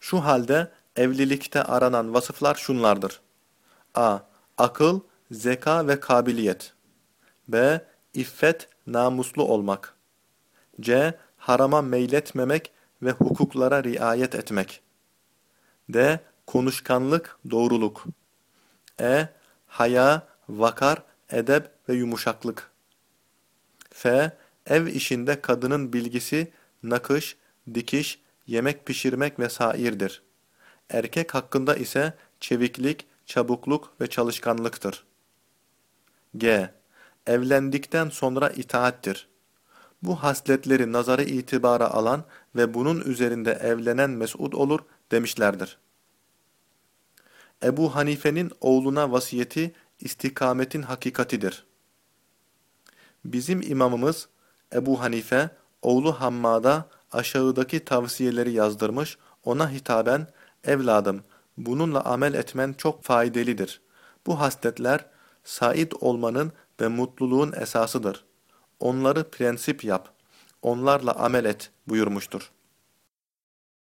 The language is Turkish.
Şu halde evlilikte aranan vasıflar şunlardır. a. Akıl, zeka ve kabiliyet. b. İffet, namuslu olmak. c. Harama meyletmemek ve hukuklara riayet etmek. d. Konuşkanlık, doğruluk. e. Haya, vakar, edep ve yumuşaklık. f. Ev işinde kadının bilgisi, nakış, dikiş, yemek pişirmek ve sairdir. Erkek hakkında ise çeviklik, çabukluk ve çalışkanlıktır. G. Evlendikten sonra itaattir. Bu hasletleri nazarı itibara alan ve bunun üzerinde evlenen mes'ud olur demişlerdir. Ebu Hanife'nin oğluna vasiyeti istikametin hakikatidir. Bizim imamımız Ebu Hanife, oğlu Hammad'a aşağıdaki tavsiyeleri yazdırmış, ona hitaben, evladım bununla amel etmen çok faydalıdır. Bu hasletler, said olmanın ve mutluluğun esasıdır. Onları prensip yap, onlarla amel et buyurmuştur.